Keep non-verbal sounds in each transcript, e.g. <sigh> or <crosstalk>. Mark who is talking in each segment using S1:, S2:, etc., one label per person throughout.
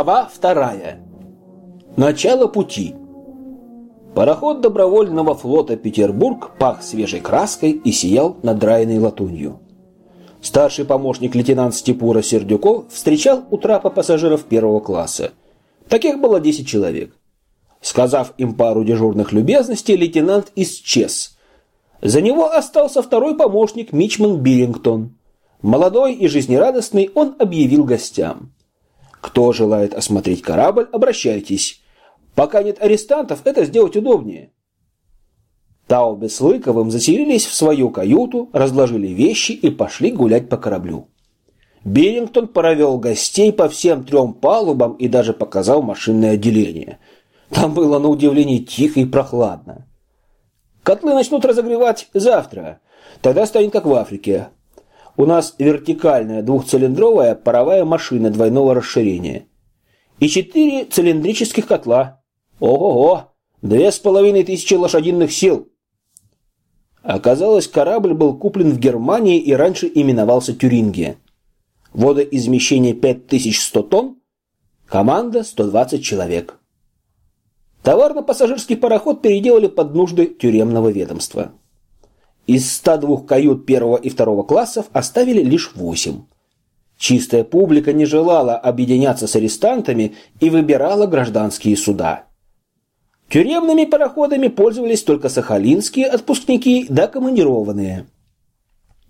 S1: Глава вторая. Начало пути. Пароход добровольного флота «Петербург» пах свежей краской и сиял надраенной латунью. Старший помощник лейтенант Степура Сердюков встречал у трапа пассажиров первого класса. Таких было 10 человек. Сказав им пару дежурных любезностей, лейтенант исчез. За него остался второй помощник Мичман Биллингтон. Молодой и жизнерадостный он объявил гостям. Кто желает осмотреть корабль, обращайтесь. Пока нет арестантов, это сделать удобнее. Таубе с Лыковым заселились в свою каюту, разложили вещи и пошли гулять по кораблю. Берингтон провел гостей по всем трем палубам и даже показал машинное отделение. Там было на удивление тихо и прохладно. Котлы начнут разогревать завтра. Тогда станет как в Африке. У нас вертикальная двухцилиндровая паровая машина двойного расширения. И четыре цилиндрических котла. Ого-го! Две с половиной тысячи лошадиных сил. Оказалось, корабль был куплен в Германии и раньше именовался Тюрингия. Водоизмещение 5100 тонн, команда 120 человек. Товарно-пассажирский пароход переделали под нужды тюремного ведомства. Из 102 кают первого и второго классов оставили лишь 8. Чистая публика не желала объединяться с арестантами и выбирала гражданские суда. Тюремными пароходами пользовались только сахалинские отпускники да командированные.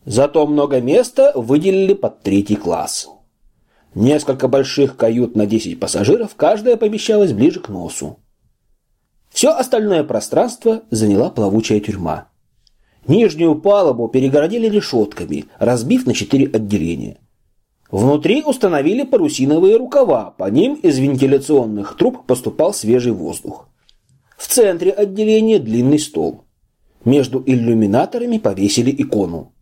S1: Зато много места выделили под третий класс. Несколько больших кают на 10 пассажиров, каждая помещалась ближе к носу. Все остальное пространство заняла плавучая тюрьма. Нижнюю палубу перегородили решетками, разбив на четыре отделения. Внутри установили парусиновые рукава, по ним из вентиляционных труб поступал свежий воздух. В центре отделения длинный стол. Между иллюминаторами повесили икону.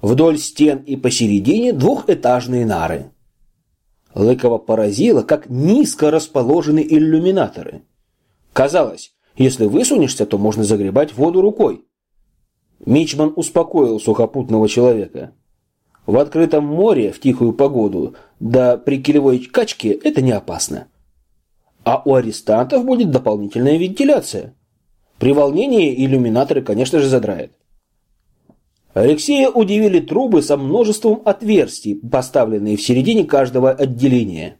S1: Вдоль стен и посередине двухэтажные нары. Лыкова поразило, как низко расположены иллюминаторы. Казалось, если высунешься, то можно загребать воду рукой. Мичман успокоил сухопутного человека. В открытом море в тихую погоду, да при килевой качке это не опасно. А у арестантов будет дополнительная вентиляция. При волнении иллюминаторы, конечно же, задрает. Алексея удивили трубы со множеством отверстий, поставленные в середине каждого отделения.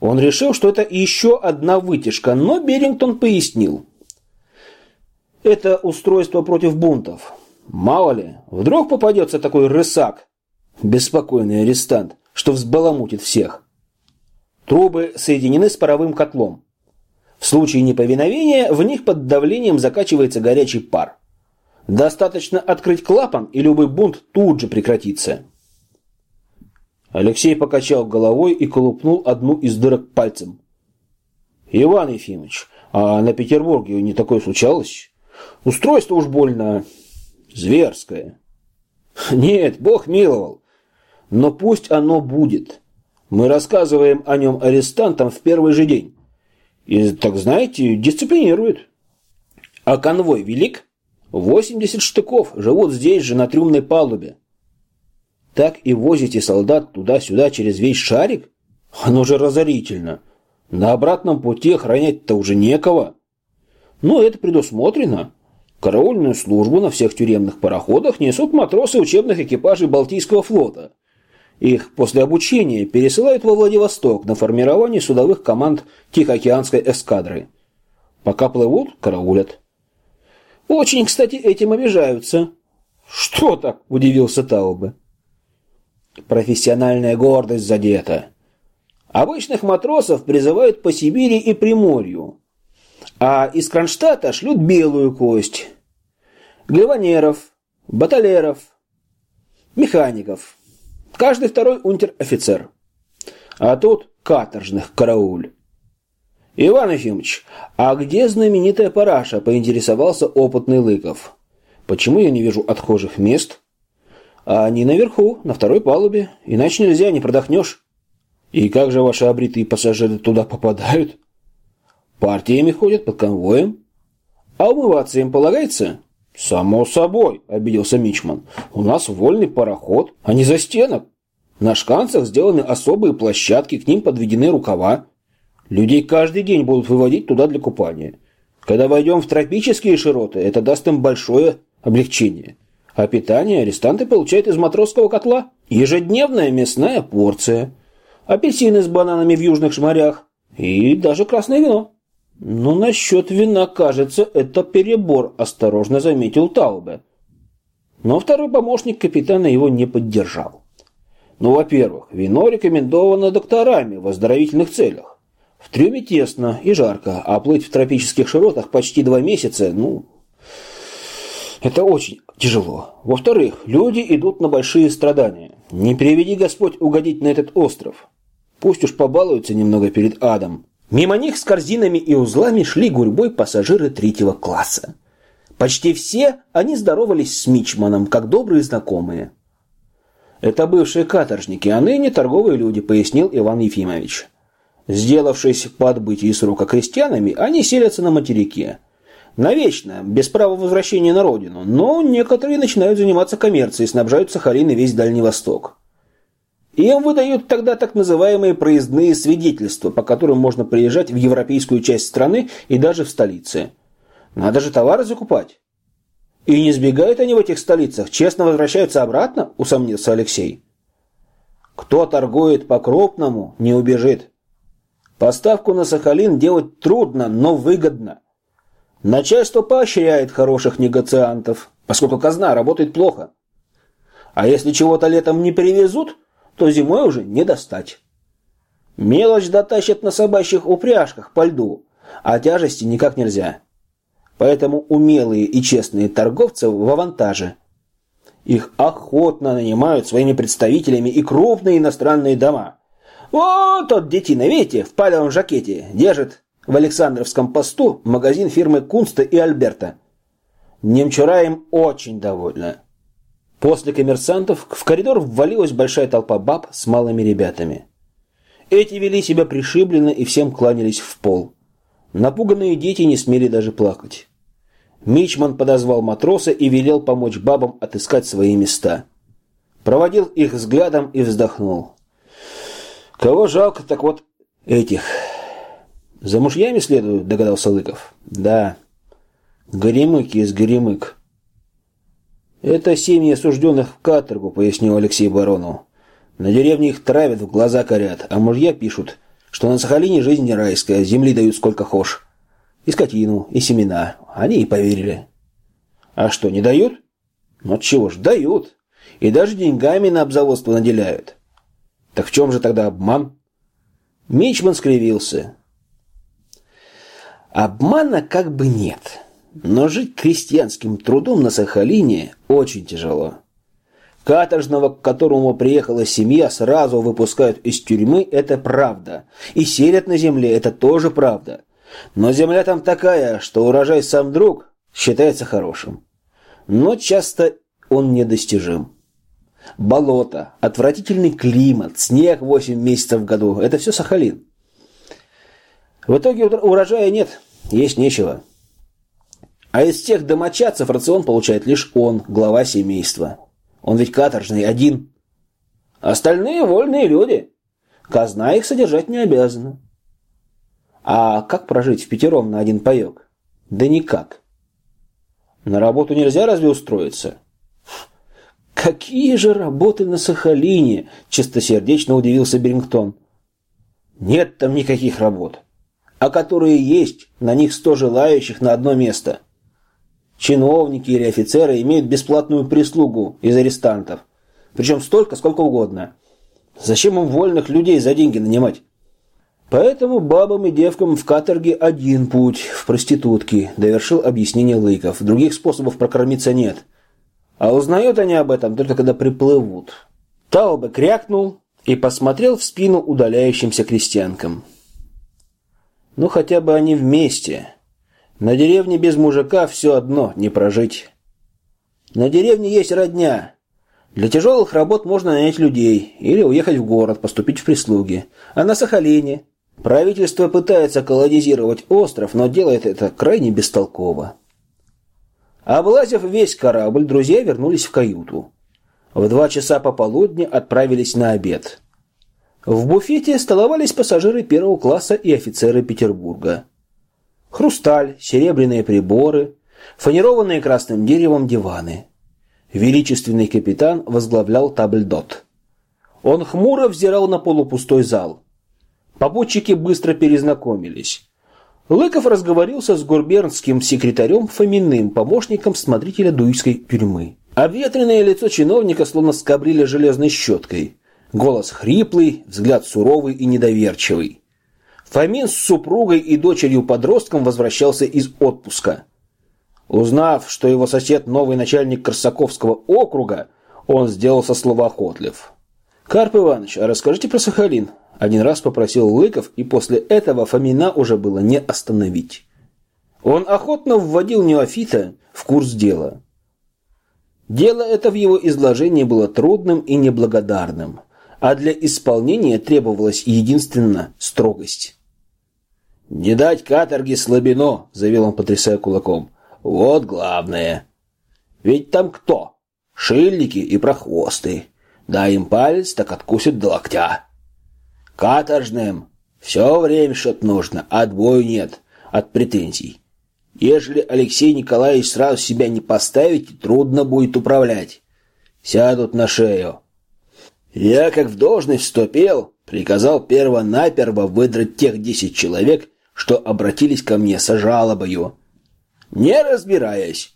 S1: Он решил, что это еще одна вытяжка, но Берингтон пояснил. Это устройство против бунтов. Мало ли, вдруг попадется такой рысак, беспокойный арестант, что взбаламутит всех. Трубы соединены с паровым котлом. В случае неповиновения в них под давлением закачивается горячий пар. Достаточно открыть клапан, и любой бунт тут же прекратится. Алексей покачал головой и колупнул одну из дырок пальцем. «Иван Ефимович, а на Петербурге не такое случалось? Устройство уж больно зверское». <laughs> «Нет, Бог миловал. Но пусть оно будет. Мы рассказываем о нем арестантам в первый же день. И, так знаете, дисциплинирует. А конвой велик? 80 штыков живут здесь же, на трюмной палубе. Так и возите солдат туда-сюда через весь шарик? Оно же разорительно. На обратном пути охранять-то уже некого. Но это предусмотрено. Караульную службу на всех тюремных пароходах несут матросы учебных экипажей Балтийского флота. Их после обучения пересылают во Владивосток на формирование судовых команд Тихоокеанской эскадры. Пока плывут, караулят. Очень, кстати, этим обижаются. Что так? Удивился Таубе. Профессиональная гордость задета. Обычных матросов призывают по Сибири и Приморью. А из Кронштадта шлют белую кость. Гливанеров, баталеров, механиков. Каждый второй унтер-офицер. А тут каторжных карауль. «Иван Ефимович, а где знаменитая параша?» – поинтересовался опытный Лыков. «Почему я не вижу отхожих мест?» «А они наверху, на второй палубе, иначе нельзя, не продохнешь». «И как же ваши обритые пассажиры туда попадают?» «Партиями ходят под конвоем». «А умываться им полагается?» «Само собой», – обиделся Мичман. «У нас вольный пароход, а не застенок. На шканцах сделаны особые площадки, к ним подведены рукава. Людей каждый день будут выводить туда для купания. Когда войдем в тропические широты, это даст им большое облегчение. А питание арестанты получают из матросского котла. Ежедневная мясная порция. Апельсины с бананами в южных морях. И даже красное вино. Но насчет вина, кажется, это перебор, осторожно заметил Таубе. Но второй помощник капитана его не поддержал. Ну, во-первых, вино рекомендовано докторами в оздоровительных целях. В трюме тесно и жарко, а плыть в тропических широтах почти два месяца, ну, это очень тяжело. Во-вторых, люди идут на большие страдания. Не приведи Господь угодить на этот остров. Пусть уж побалуются немного перед адом. Мимо них с корзинами и узлами шли гурьбой пассажиры третьего класса. Почти все они здоровались с Мичманом, как добрые знакомые. «Это бывшие каторжники, а ныне торговые люди», — пояснил Иван Ефимович. Сделавшись по отбытии срока крестьянами, они селятся на материке — Навечно, без права возвращения на родину, но некоторые начинают заниматься коммерцией, снабжают Сахалин и весь Дальний Восток. Им выдают тогда так называемые проездные свидетельства, по которым можно приезжать в европейскую часть страны и даже в столице. Надо же товары закупать. И не сбегают они в этих столицах, честно возвращаются обратно, усомнился Алексей. Кто торгует по-крупному, не убежит. Поставку на Сахалин делать трудно, но выгодно. Начальство поощряет хороших негациантов, поскольку казна работает плохо. А если чего-то летом не привезут, то зимой уже не достать. Мелочь дотащат на собачьих упряжках по льду, а тяжести никак нельзя. Поэтому умелые и честные торговцы в авантаже. Их охотно нанимают своими представителями и крупные иностранные дома. Вот тот детина, видите, в палевом жакете, держит в Александровском посту магазин фирмы Кунста и Альберта. Немчура им очень довольна. После коммерсантов в коридор ввалилась большая толпа баб с малыми ребятами. Эти вели себя пришибленно и всем кланялись в пол. Напуганные дети не смели даже плакать. Мичман подозвал матроса и велел помочь бабам отыскать свои места. Проводил их взглядом и вздохнул. Кого жалко, так вот этих. «За мужьями следуют», — догадался Лыков. «Да. Горемык есть горемык». «Это семьи осужденных в каторгу», — пояснил Алексей Барону. «На деревне их травят, в глаза корят, а мужья пишут, что на Сахалине жизнь не райская, земли дают сколько хошь. И скотину, и семена. Они и поверили». «А что, не дают?» «Ну чего ж, дают. И даже деньгами на обзаводство наделяют». «Так в чем же тогда обман?» Мичман скривился. Обмана как бы нет, но жить крестьянским трудом на Сахалине очень тяжело. Каторжного, к которому приехала семья, сразу выпускают из тюрьмы, это правда. И селят на земле, это тоже правда. Но земля там такая, что урожай сам друг считается хорошим. Но часто он недостижим. Болото, отвратительный климат, снег 8 месяцев в году – это все Сахалин. В итоге урожая нет, есть нечего. А из всех домочадцев рацион получает лишь он, глава семейства. Он ведь каторжный, один. Остальные вольные люди. Казна их содержать не обязана. А как прожить в пятером на один паёк? Да никак. На работу нельзя разве устроиться? Какие же работы на Сахалине? Чистосердечно удивился Берингтон. Нет там никаких работ а которые есть, на них сто желающих на одно место. Чиновники или офицеры имеют бесплатную прислугу из арестантов, причем столько, сколько угодно. Зачем им вольных людей за деньги нанимать? Поэтому бабам и девкам в каторге один путь в проститутки, довершил объяснение Лыков. Других способов прокормиться нет. А узнают они об этом только когда приплывут. Таубе крякнул и посмотрел в спину удаляющимся крестьянкам. Ну, хотя бы они вместе. На деревне без мужика все одно не прожить. На деревне есть родня. Для тяжелых работ можно нанять людей или уехать в город, поступить в прислуги. А на Сахалине правительство пытается колонизировать остров, но делает это крайне бестолково. Облазив весь корабль, друзья вернулись в каюту. В два часа пополудни отправились на обед. В буфете столовались пассажиры первого класса и офицеры Петербурга. Хрусталь, серебряные приборы, фанерованные красным деревом диваны. Величественный капитан возглавлял табльдот. Он хмуро взирал на полупустой зал. Попутчики быстро перезнакомились. Лыков разговорился с гурбернским секретарем Фоминым, помощником смотрителя Дуйской тюрьмы. Обветренное лицо чиновника словно скобрили железной щеткой. Голос хриплый, взгляд суровый и недоверчивый. Фомин с супругой и дочерью-подростком возвращался из отпуска. Узнав, что его сосед новый начальник Корсаковского округа, он сделался словоохотлив. «Карп Иванович, а расскажите про Сахалин?» Один раз попросил Лыков, и после этого Фомина уже было не остановить. Он охотно вводил неофита в курс дела. Дело это в его изложении было трудным и неблагодарным – а для исполнения требовалась единственно строгость. «Не дать каторге слабино», — заявил он, потрясая кулаком. «Вот главное. Ведь там кто? Шильники и прохвосты. Дай им палец, так откусят до локтя. Каторжным все время что-то нужно, отбою нет от претензий. Ежели Алексей Николаевич сразу себя не поставить, трудно будет управлять. Сядут на шею. Я, как в должность вступил, приказал перво-наперво выдрать тех десять человек, что обратились ко мне со жалобою. Не разбираясь,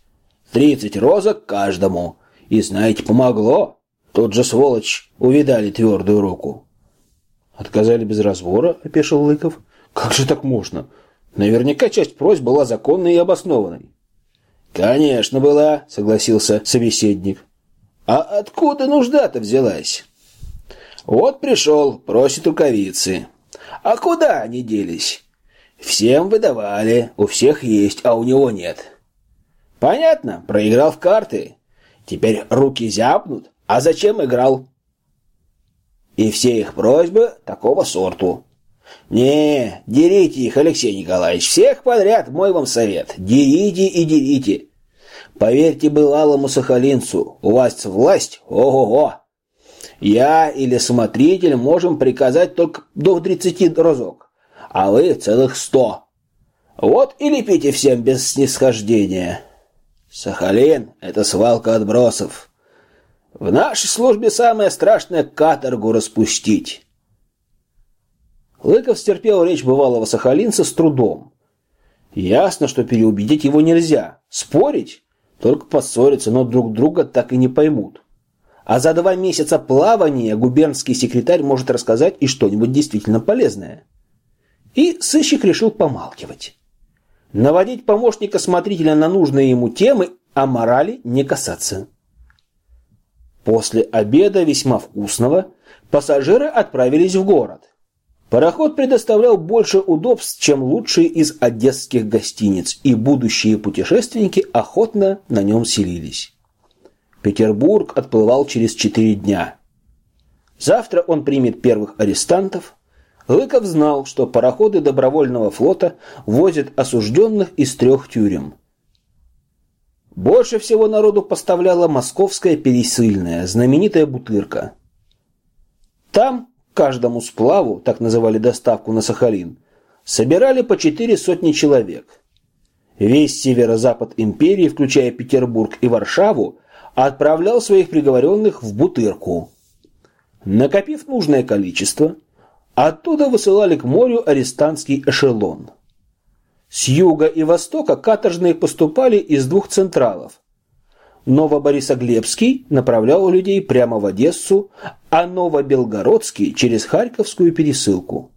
S1: тридцать розок каждому. И, знаете, помогло. Тот же сволочь увидали твердую руку. Отказали без разбора, опешил Лыков. Как же так можно? Наверняка часть просьб была законной и обоснованной. Конечно, была, согласился собеседник. А откуда нужда-то взялась? Вот пришел, просит рукавицы. А куда они делись? Всем выдавали, у всех есть, а у него нет. Понятно, проиграл в карты. Теперь руки зябнут. А зачем играл? И все их просьбы такого сорту. Не, дерите их, Алексей Николаевич, всех подряд, мой вам совет. Дерите и дерите. Поверьте былалому сахалинцу, у вас власть, ого-го. Я или смотритель можем приказать только до 30 разок, а вы целых сто. Вот и лепите всем без снисхождения. Сахалин — это свалка отбросов. В нашей службе самое страшное — каторгу распустить. Лыков стерпел речь бывалого сахалинца с трудом. Ясно, что переубедить его нельзя. Спорить? Только поссориться, но друг друга так и не поймут. А за два месяца плавания губернский секретарь может рассказать и что-нибудь действительно полезное. И сыщик решил помалкивать. Наводить помощника смотрителя на нужные ему темы, а морали не касаться. После обеда весьма вкусного пассажиры отправились в город. Пароход предоставлял больше удобств, чем лучшие из одесских гостиниц, и будущие путешественники охотно на нем селились. Петербург отплывал через четыре дня. Завтра он примет первых арестантов. Лыков знал, что пароходы добровольного флота возят осужденных из трех тюрем. Больше всего народу поставляла московская пересыльная, знаменитая Бутырка. Там каждому сплаву, так называли доставку на Сахалин, собирали по четыре сотни человек. Весь северо-запад империи, включая Петербург и Варшаву, отправлял своих приговоренных в Бутырку. Накопив нужное количество, оттуда высылали к морю арестантский эшелон. С юга и востока каторжные поступали из двух централов. Новоборисоглебский направлял людей прямо в Одессу, а Новобелгородский через Харьковскую пересылку.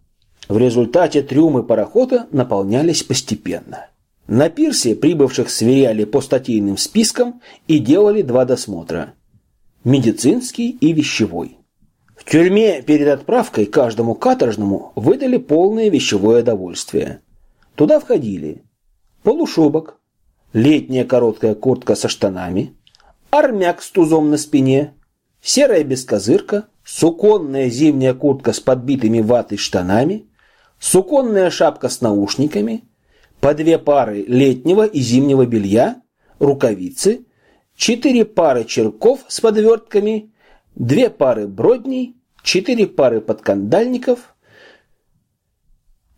S1: В результате трюмы парохода наполнялись постепенно. На пирсе прибывших сверяли по статейным спискам и делали два досмотра – медицинский и вещевой. В тюрьме перед отправкой каждому каторжному выдали полное вещевое довольствие. Туда входили полушубок, летняя короткая куртка со штанами, армяк с тузом на спине, серая бескозырка, суконная зимняя куртка с подбитыми ватой штанами, суконная шапка с наушниками – по две пары летнего и зимнего белья, рукавицы, четыре пары черков с подвертками, две пары бродней, четыре пары подкандальников,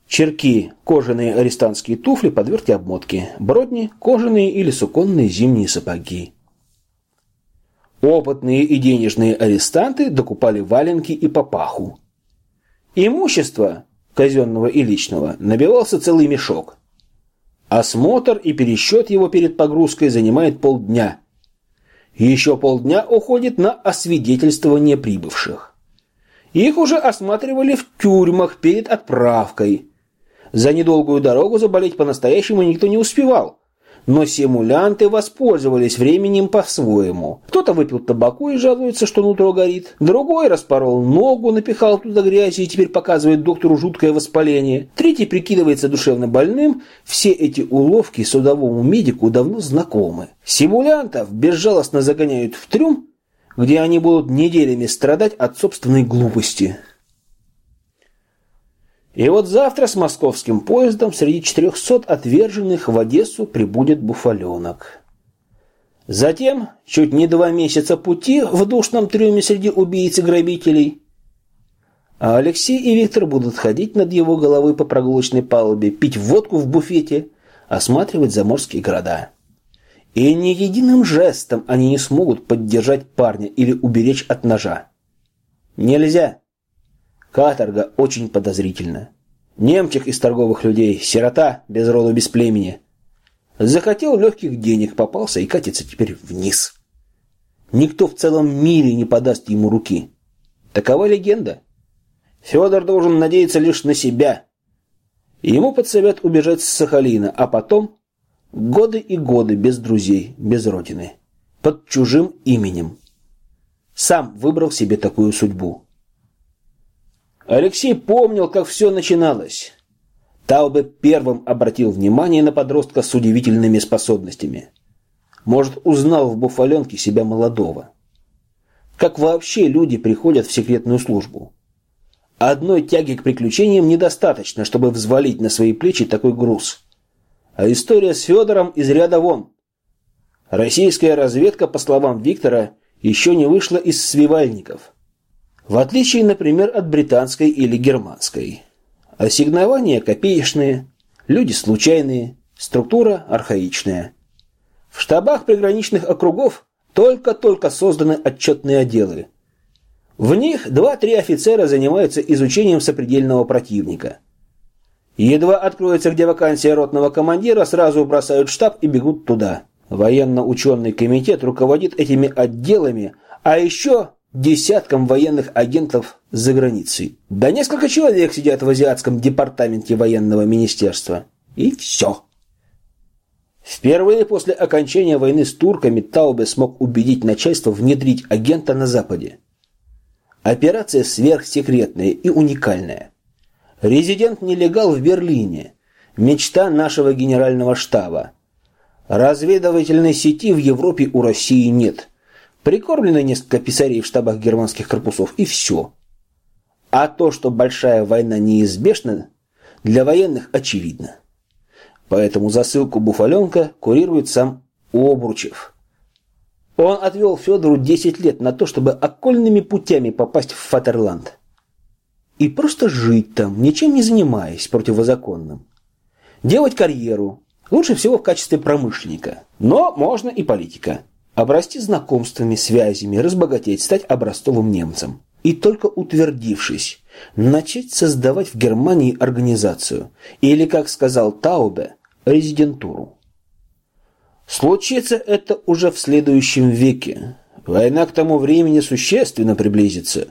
S1: черки – кожаные арестантские туфли, подвертки обмотки, бродни – кожаные или суконные зимние сапоги. Опытные и денежные арестанты докупали валенки и папаху. Имущество, казенного и личного, набивался целый мешок. Осмотр и пересчет его перед погрузкой занимает полдня. Еще полдня уходит на освидетельствование прибывших. Их уже осматривали в тюрьмах перед отправкой. За недолгую дорогу заболеть по-настоящему никто не успевал но симулянты воспользовались временем по-своему. Кто-то выпил табаку и жалуется, что нутро горит. Другой распорол ногу, напихал туда грязи и теперь показывает доктору жуткое воспаление. Третий прикидывается душевно больным. Все эти уловки судовому медику давно знакомы. Симулянтов безжалостно загоняют в трюм, где они будут неделями страдать от собственной глупости. И вот завтра с московским поездом среди 400 отверженных в Одессу прибудет буфаленок. Затем, чуть не два месяца пути в душном трюме среди убийц и грабителей, а Алексей и Виктор будут ходить над его головой по прогулочной палубе, пить водку в буфете, осматривать заморские города. И ни единым жестом они не смогут поддержать парня или уберечь от ножа. Нельзя. Каторга очень подозрительна. Немчик из торговых людей, сирота, без роду, без племени. Захотел легких денег, попался и катится теперь вниз. Никто в целом мире не подаст ему руки. Такова легенда. Федор должен надеяться лишь на себя. Ему подсовет убежать с Сахалина, а потом годы и годы без друзей, без родины, под чужим именем. Сам выбрал себе такую судьбу. Алексей помнил, как все начиналось. Таубе первым обратил внимание на подростка с удивительными способностями. Может, узнал в буфаленке себя молодого. Как вообще люди приходят в секретную службу? Одной тяги к приключениям недостаточно, чтобы взвалить на свои плечи такой груз. А история с Федором из ряда вон. Российская разведка, по словам Виктора, еще не вышла из свивальников. В отличие, например, от британской или германской. Ассигнования копеечные, люди случайные, структура архаичная. В штабах приграничных округов только-только созданы отчетные отделы. В них два-три офицера занимаются изучением сопредельного противника. Едва откроется где вакансия ротного командира, сразу бросают штаб и бегут туда. Военно-ученый комитет руководит этими отделами, а еще десяткам военных агентов за границей. Да несколько человек сидят в азиатском департаменте военного министерства. И все. Впервые после окончания войны с турками Таубе смог убедить начальство внедрить агента на Западе. Операция сверхсекретная и уникальная. Резидент-нелегал в Берлине. Мечта нашего генерального штаба. Разведывательной сети в Европе у России нет – Прикормлено несколько писарей в штабах германских корпусов, и все. А то, что большая война неизбежна, для военных очевидно. Поэтому засылку Буфаленка курирует сам Обручев. Он отвел Федору 10 лет на то, чтобы окольными путями попасть в Фатерланд. И просто жить там, ничем не занимаясь противозаконным. Делать карьеру, лучше всего в качестве промышленника. Но можно и политика обрасти знакомствами, связями, разбогатеть, стать образцовым немцем. И только утвердившись, начать создавать в Германии организацию, или, как сказал Таубе, резидентуру. Случится это уже в следующем веке. Война к тому времени существенно приблизится.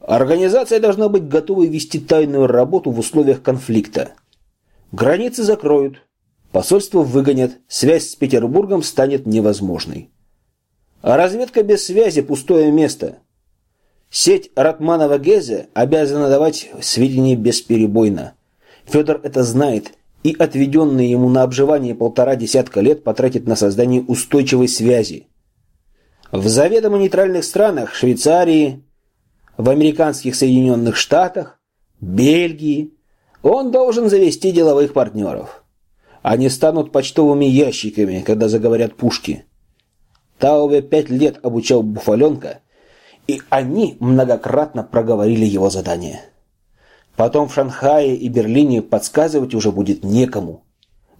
S1: Организация должна быть готова вести тайную работу в условиях конфликта. Границы закроют, Посольство выгонят, связь с Петербургом станет невозможной. А разведка без связи – пустое место. Сеть Ратманова-Гезе обязана давать сведения бесперебойно. Федор это знает и отведенные ему на обживание полтора десятка лет потратит на создание устойчивой связи. В заведомо нейтральных странах Швейцарии, в американских Соединенных Штатах, Бельгии он должен завести деловых партнеров. Они станут почтовыми ящиками, когда заговорят пушки. Тауве пять лет обучал Буфаленка, и они многократно проговорили его задание. Потом в Шанхае и Берлине подсказывать уже будет некому.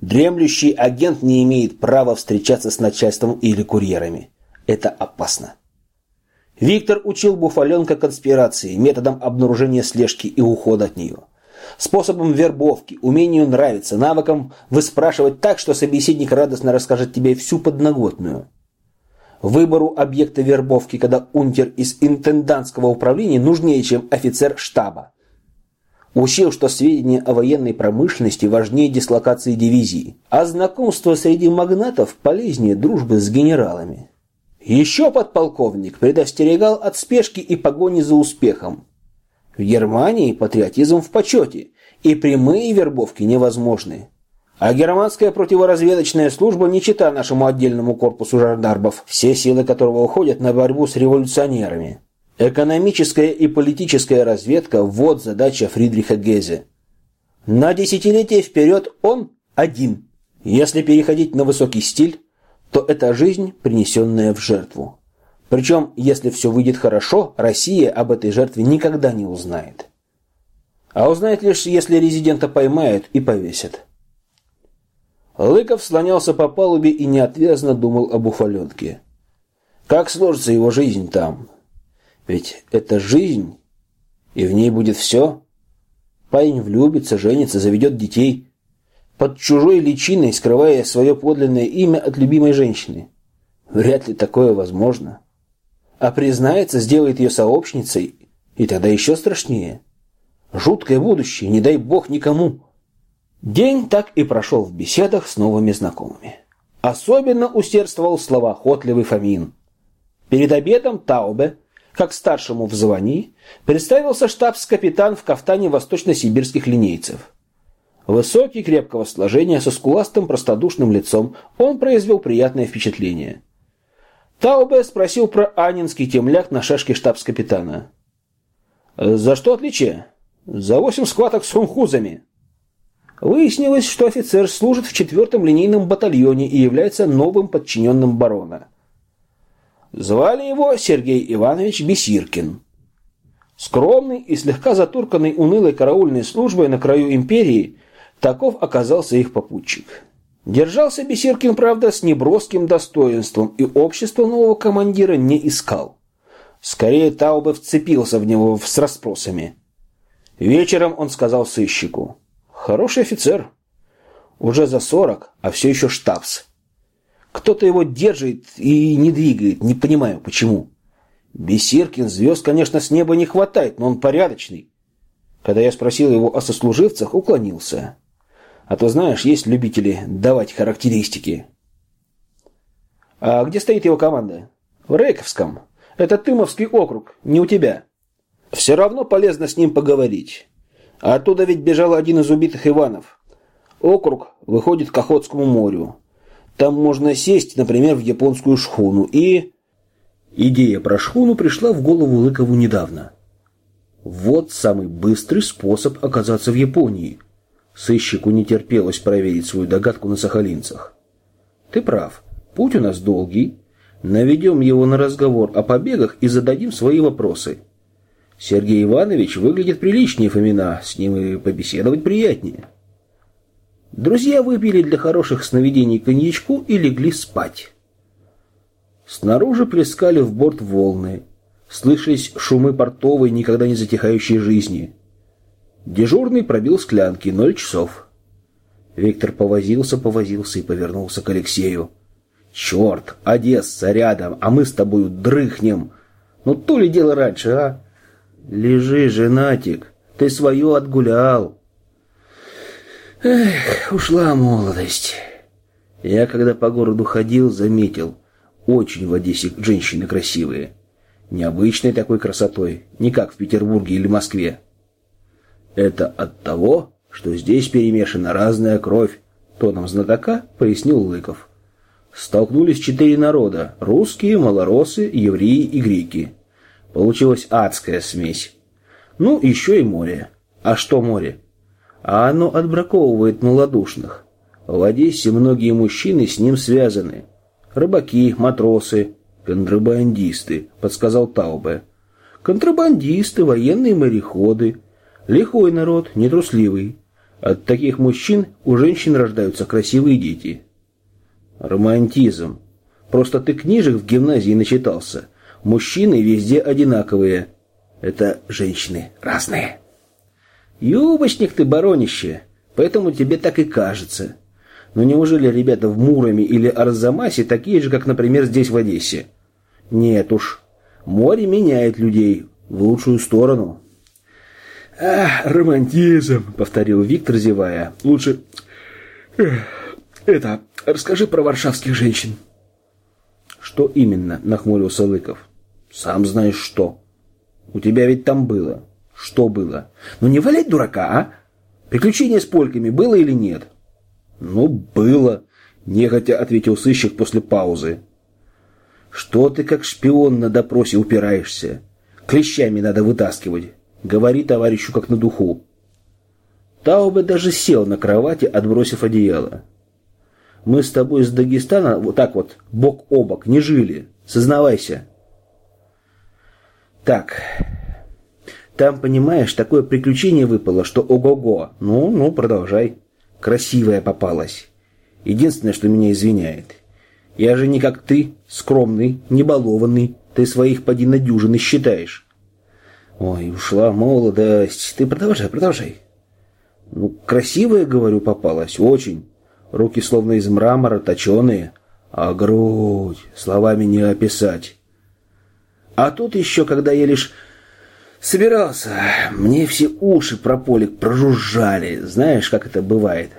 S1: Дремлющий агент не имеет права встречаться с начальством или курьерами. Это опасно. Виктор учил Буфаленка конспирации, методом обнаружения слежки и ухода от нее. Способом вербовки, умению нравиться, навыком выспрашивать так, что собеседник радостно расскажет тебе всю подноготную. Выбору объекта вербовки, когда унтер из интендантского управления нужнее, чем офицер штаба. Учил, что сведения о военной промышленности важнее дислокации дивизии, а знакомство среди магнатов полезнее дружбы с генералами. Еще подполковник предостерегал от спешки и погони за успехом. В Германии патриотизм в почете, и прямые вербовки невозможны. А германская противоразведочная служба не чита нашему отдельному корпусу жандармов, все силы которого уходят на борьбу с революционерами. Экономическая и политическая разведка – вот задача Фридриха Гезе. На десятилетие вперед он один. Если переходить на высокий стиль, то это жизнь, принесенная в жертву. Причем, если все выйдет хорошо, Россия об этой жертве никогда не узнает. А узнает лишь, если резидента поймают и повесят. Лыков слонялся по палубе и неотвязно думал об уфаленке. Как сложится его жизнь там? Ведь это жизнь, и в ней будет все. Парень влюбится, женится, заведет детей. Под чужой личиной, скрывая свое подлинное имя от любимой женщины. Вряд ли такое возможно. А признается, сделает ее сообщницей, и тогда еще страшнее. Жуткое будущее, не дай бог никому. День так и прошел в беседах с новыми знакомыми. Особенно усердствовал словоохотливый Фомин. Перед обедом Таубе как старшему в звании, представился штабс-капитан в кафтане восточно-сибирских линейцев. Высокий, крепкого сложения, со скуластым простодушным лицом, он произвел приятное впечатление. Таубе спросил про Анинский темляк на шашке штабс-капитана. «За что отличие?» «За восемь схваток с хунхузами». Выяснилось, что офицер служит в четвертом линейном батальоне и является новым подчиненным барона. Звали его Сергей Иванович Бесиркин. Скромный и слегка затурканный унылой караульной службой на краю империи, таков оказался их попутчик. Держался Бесиркин, правда, с неброским достоинством и общество нового командира не искал. Скорее, Таубе вцепился в него с расспросами. Вечером он сказал сыщику. «Хороший офицер. Уже за сорок, а все еще штабс. Кто-то его держит и не двигает, не понимаю, почему. Бесиркин звезд, конечно, с неба не хватает, но он порядочный. Когда я спросил его о сослуживцах, уклонился. А то, знаешь, есть любители давать характеристики. А где стоит его команда? В Рейковском. Это Тымовский округ, не у тебя. Все равно полезно с ним поговорить. А оттуда ведь бежал один из убитых Иванов. Округ выходит к Охотскому морю. Там можно сесть, например, в японскую шхуну и... Идея про шхуну пришла в голову Лыкову недавно. Вот самый быстрый способ оказаться в Японии. Сыщику не терпелось проверить свою догадку на сахалинцах. Ты прав, путь у нас долгий. Наведем его на разговор о побегах и зададим свои вопросы. Сергей Иванович выглядит приличнее Фомина, с ним и побеседовать приятнее. Друзья выпили для хороших сновидений коньячку и легли спать. Снаружи плескали в борт волны. Слышались шумы портовой, никогда не затихающей жизни. Дежурный пробил склянки, ноль часов. Виктор повозился, повозился и повернулся к Алексею. «Черт, Одесса рядом, а мы с тобою дрыхнем. Ну то ли дело раньше, а?» «Лежи, женатик, ты свое отгулял». Эх, ушла молодость. Я, когда по городу ходил, заметил, очень в Одессе женщины красивые. Необычной такой красотой, не как в Петербурге или Москве. Это от того, что здесь перемешана разная кровь, тоном знатока пояснил Лыков. Столкнулись четыре народа – русские, малоросы, евреи и греки. Получилась адская смесь. Ну, еще и море. А что море? а оно отбраковывает малодушных. В Одессе многие мужчины с ним связаны. Рыбаки, матросы, контрабандисты, подсказал Таубе. Контрабандисты, военные мореходы. Лихой народ, нетрусливый. От таких мужчин у женщин рождаются красивые дети. Романтизм. Просто ты книжек в гимназии начитался. Мужчины везде одинаковые. Это женщины разные. Юбочник ты, баронище, поэтому тебе так и кажется. Но неужели ребята в Муроме или Арзамасе такие же, как, например, здесь в Одессе? Нет уж. Море меняет людей в лучшую сторону. «Ах, романтизм!» — повторил Виктор, зевая. «Лучше... это... Расскажи про варшавских женщин». «Что именно?» — нахмурился Лыков. «Сам знаешь что. У тебя ведь там было. Что было? Ну не валять дурака, а? Приключение с польками было или нет?» «Ну, было», — нехотя ответил сыщик после паузы. «Что ты как шпион на допросе упираешься? Клещами надо вытаскивать. Говори товарищу как на духу». Таубе даже сел на кровати, отбросив одеяло. «Мы с тобой из Дагестана вот так вот, бок о бок, не жили. Сознавайся». «Так, там, понимаешь, такое приключение выпало, что ого-го. Ну, ну, продолжай». Красивая попалась. Единственное, что меня извиняет. Я же не как ты, скромный, небалованный. Ты своих поди на дюжины считаешь. Ой, ушла молодость. Ты продолжай, продолжай. Ну, красивая, говорю, попалась. Очень. Руки словно из мрамора, точеные. А грудь словами не описать. А тут еще, когда я лишь Собирался. Мне все уши про полик прожужжали. Знаешь, как это бывает?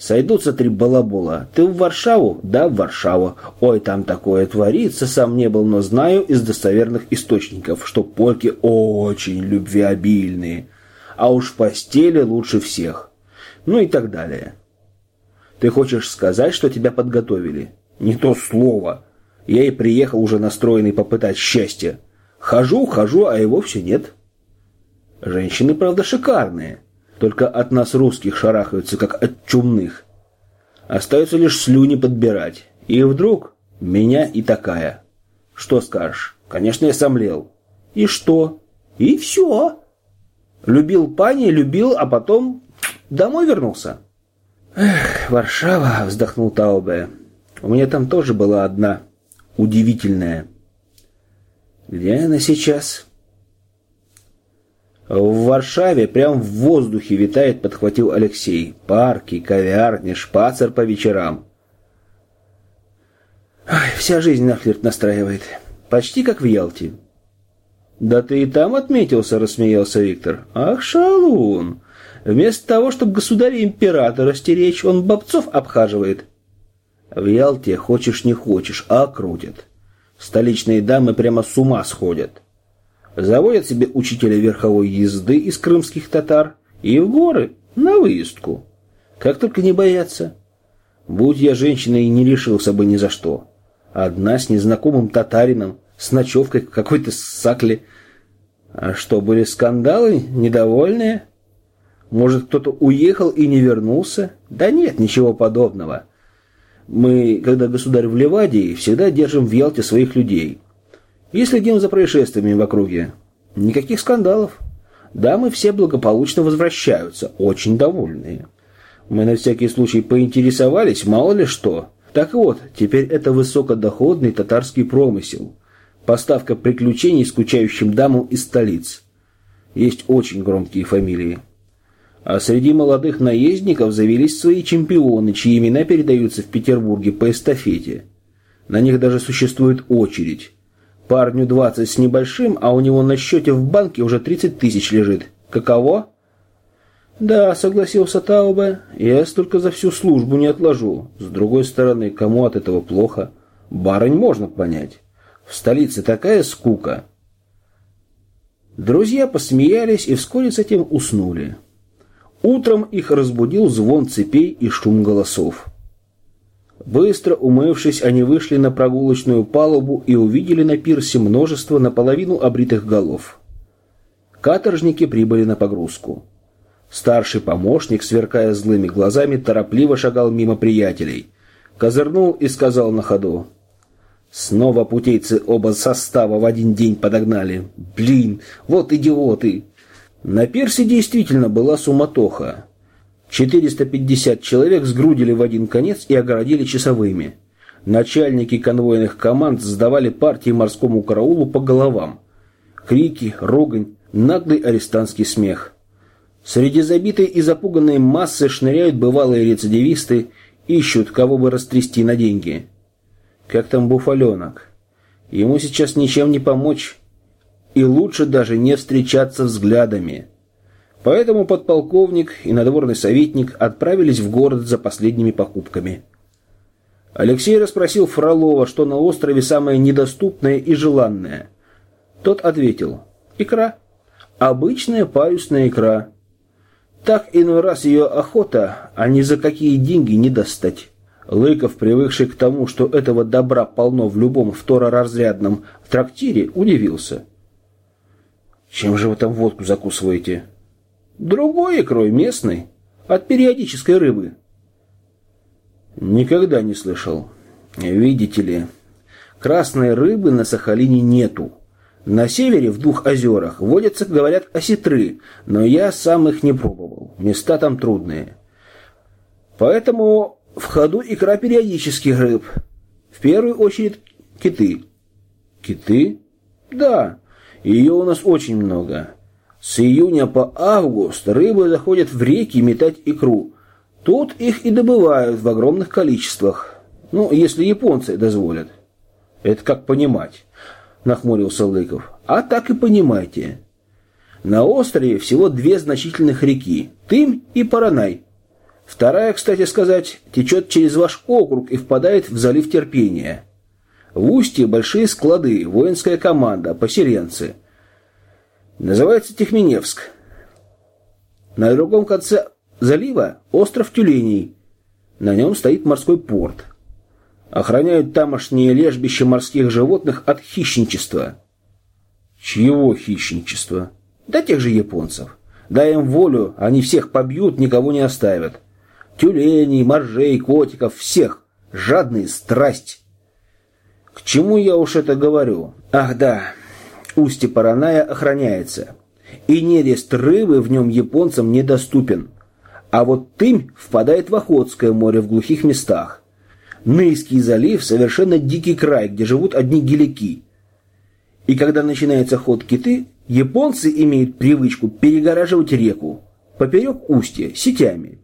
S1: Сойдутся три балабола. Ты в Варшаву? Да, в Варшаву. Ой, там такое творится. Сам не был, но знаю из достоверных источников, что польки очень любвеобильные. А уж в постели лучше всех. Ну и так далее. Ты хочешь сказать, что тебя подготовили? Не то слово. Я и приехал уже настроенный попытать счастье. Хожу, хожу, а его все нет. Женщины, правда, шикарные. Только от нас русских шарахаются, как от чумных. Остается лишь слюни подбирать. И вдруг меня и такая. Что скажешь? Конечно, я сомлел. И что? И все. Любил пани, любил, а потом домой вернулся. Эх, Варшава, вздохнул Таубе. У меня там тоже была одна удивительная. Где она сейчас? В Варшаве прям в воздухе витает, подхватил Алексей. Парки, ковярни, шпацер по вечерам. Ой, вся жизнь на флирт настраивает. Почти как в Ялте. Да ты и там отметился, рассмеялся Виктор. Ах, шалун. Вместо того, чтобы государя-императора стеречь, он бобцов обхаживает. В Ялте хочешь не хочешь, а крутят. Столичные дамы прямо с ума сходят. Заводят себе учителя верховой езды из крымских татар и в горы на выездку. Как только не боятся. Будь я женщиной, не решился бы ни за что. Одна с незнакомым татарином, с ночевкой в какой-то сакле. А что, были скандалы, недовольные? Может, кто-то уехал и не вернулся? Да нет, ничего подобного. Мы, когда государь в Ливадии, всегда держим в Ялте своих людей. И следим за происшествиями в округе. Никаких скандалов. Дамы все благополучно возвращаются, очень довольные. Мы на всякий случай поинтересовались, мало ли что. Так вот, теперь это высокодоходный татарский промысел. Поставка приключений скучающим дамам из столиц. Есть очень громкие фамилии. А среди молодых наездников завелись свои чемпионы, чьи имена передаются в Петербурге по эстафете. На них даже существует очередь. Парню 20 с небольшим, а у него на счете в банке уже 30 тысяч лежит. Каково? Да, согласился Таубе, я столько за всю службу не отложу. С другой стороны, кому от этого плохо? Барынь можно понять. В столице такая скука. Друзья посмеялись и вскоре затем уснули. Утром их разбудил звон цепей и шум голосов. Быстро умывшись, они вышли на прогулочную палубу и увидели на пирсе множество наполовину обритых голов. Каторжники прибыли на погрузку. Старший помощник, сверкая злыми глазами, торопливо шагал мимо приятелей. Козырнул и сказал на ходу. Снова путейцы оба состава в один день подогнали. Блин, вот идиоты! На пирсе действительно была суматоха. 450 человек сгрудили в один конец и огородили часовыми. Начальники конвойных команд сдавали партии морскому караулу по головам. Крики, ругань, наглый арестантский смех. Среди забитой и запуганной массы шныряют бывалые рецидивисты, ищут, кого бы растрясти на деньги. Как там буфаленок? Ему сейчас ничем не помочь. И лучше даже не встречаться взглядами. Поэтому подполковник и надворный советник отправились в город за последними покупками. Алексей расспросил Фролова, что на острове самое недоступное и желанное. Тот ответил «Икра. Обычная парусная икра. Так иной раз ее охота, а ни за какие деньги не достать». Лыков, привыкший к тому, что этого добра полно в любом второразрядном трактире, удивился. «Чем же вы там водку закусываете?» «Другой икрой, местной, от периодической рыбы». «Никогда не слышал. Видите ли, красной рыбы на Сахалине нету. На севере, в двух озерах, водятся, говорят, осетры, но я сам их не пробовал. Места там трудные. Поэтому в ходу икра периодических рыб. В первую очередь киты. Киты? Да, ее у нас очень много. С июня по август рыбы заходят в реки метать икру. Тут их и добывают в огромных количествах. Ну, если японцы дозволят. Это как понимать, нахмурился Лыков. А так и понимайте. На острове всего две значительных реки – Тым и Паранай. Вторая, кстати сказать, течет через ваш округ и впадает в залив терпения. В устье большие склады, воинская команда, поселенцы. Называется Техменевск. На другом конце залива остров Тюленей. На нем стоит морской порт. Охраняют тамошние лежбища морских животных от хищничества. Чьего хищничества? Да тех же японцев. Дай им волю, они всех побьют, никого не оставят. Тюленей, моржей, котиков, всех. Жадные страсть. К чему я уж это говорю? Ах да, устье Параная охраняется. И нерест рыбы в нем японцам недоступен. А вот Тымь впадает в Охотское море в глухих местах. Нейский залив – совершенно дикий край, где живут одни гелики. И когда начинается ход киты, японцы имеют привычку перегораживать реку поперек устья сетями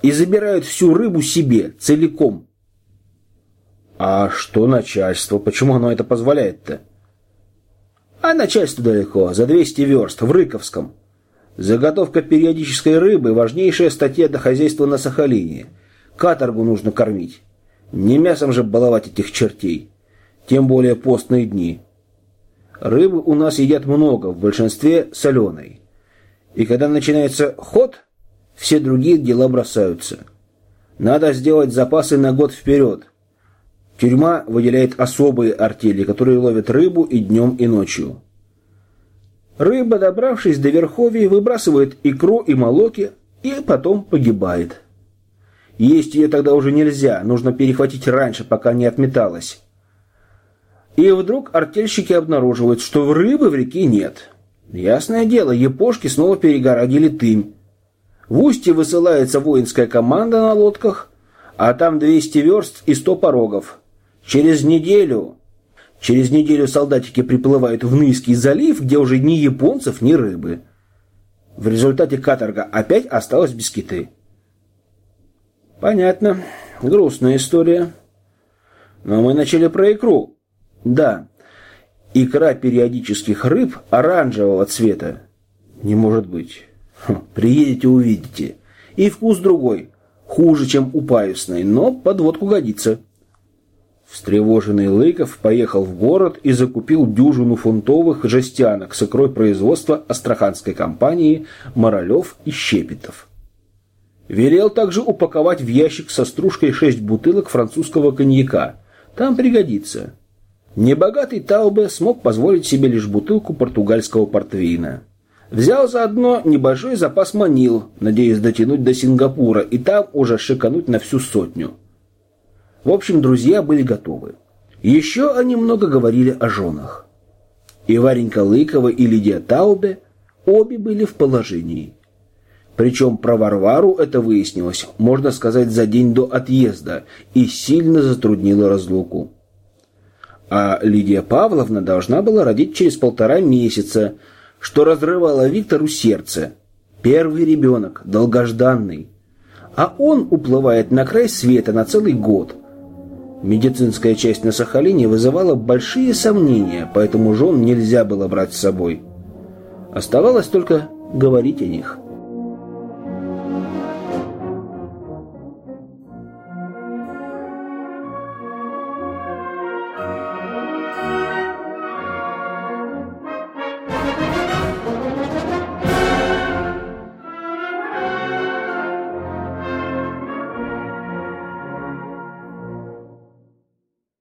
S1: и забирают всю рыбу себе целиком. А что начальство? Почему оно это позволяет-то? А начальство далеко, за 200 верст, в Рыковском. Заготовка периодической рыбы – важнейшая статья для хозяйства на Сахалине. Каторгу нужно кормить. Не мясом же баловать этих чертей. Тем более постные дни. Рыбы у нас едят много, в большинстве соленой. И когда начинается ход, все другие дела бросаются. Надо сделать запасы на год вперед. Тюрьма выделяет особые артели, которые ловят рыбу и днем, и ночью. Рыба, добравшись до верховья, выбрасывает икру и молоки и потом погибает. Есть ее тогда уже нельзя, нужно перехватить раньше, пока не отметалась. И вдруг артельщики обнаруживают, что рыбы в реке нет. Ясное дело, епошки снова перегородили тым. В устье высылается воинская команда на лодках, а там 200 верст и 100 порогов. Через неделю Через неделю солдатики приплывают в Нийский залив, где уже ни японцев, ни рыбы. В результате каторга опять осталась без киты. Понятно. Грустная история. Но мы начали про икру. Да. Икра периодических рыб оранжевого цвета. Не может быть. Хм, приедете, увидите. И вкус другой. Хуже, чем у паюсной, но подводку годится. Встревоженный Лыков поехал в город и закупил дюжину фунтовых жестянок с икрой производства астраханской компании «Моролев и Щепетов». Велел также упаковать в ящик со стружкой шесть бутылок французского коньяка. Там пригодится. Небогатый Таубе смог позволить себе лишь бутылку португальского портвейна. Взял заодно небольшой запас манил, надеясь дотянуть до Сингапура и там уже шикануть на всю сотню. В общем, друзья были готовы. Еще они много говорили о женах. И Варенька Лыкова, и Лидия Таубе обе были в положении. Причем про Варвару это выяснилось, можно сказать, за день до отъезда и сильно затруднило разлуку. А Лидия Павловна должна была родить через полтора месяца, что разрывало Виктору сердце. Первый ребенок, долгожданный. А он уплывает на край света на целый год. Медицинская часть на Сахалине вызывала большие сомнения, поэтому жен нельзя было брать с собой. Оставалось только говорить о них.